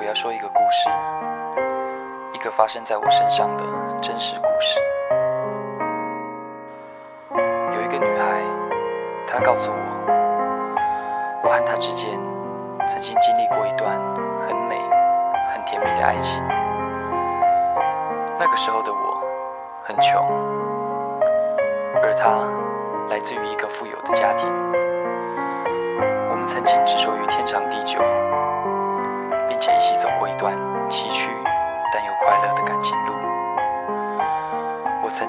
我要说一个故事，一个发生在我身上的真实故事。有一个女孩，她告诉我，我和她之间曾经经历过一段很美、很甜蜜的爱情。那个时候的我很穷，而她来自于一个富有的家庭。我们曾经执着于天长地久。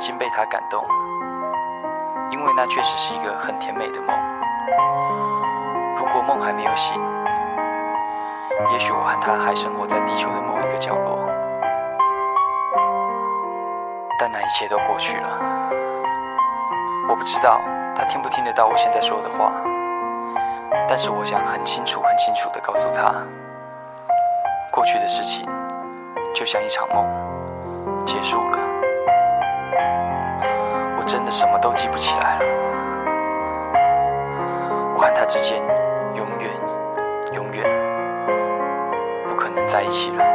已经被他感动，因为那确实是一个很甜美的梦。如果梦还没有醒，也许我和他还生活在地球的某一个角落。但那一切都过去了。我不知道他听不听得到我现在说的话，但是我想很清楚、很清楚地告诉他。过去的事情就像一场梦，结束。真的什么都记不起来了。我和他之间永远、永远不可能在一起了。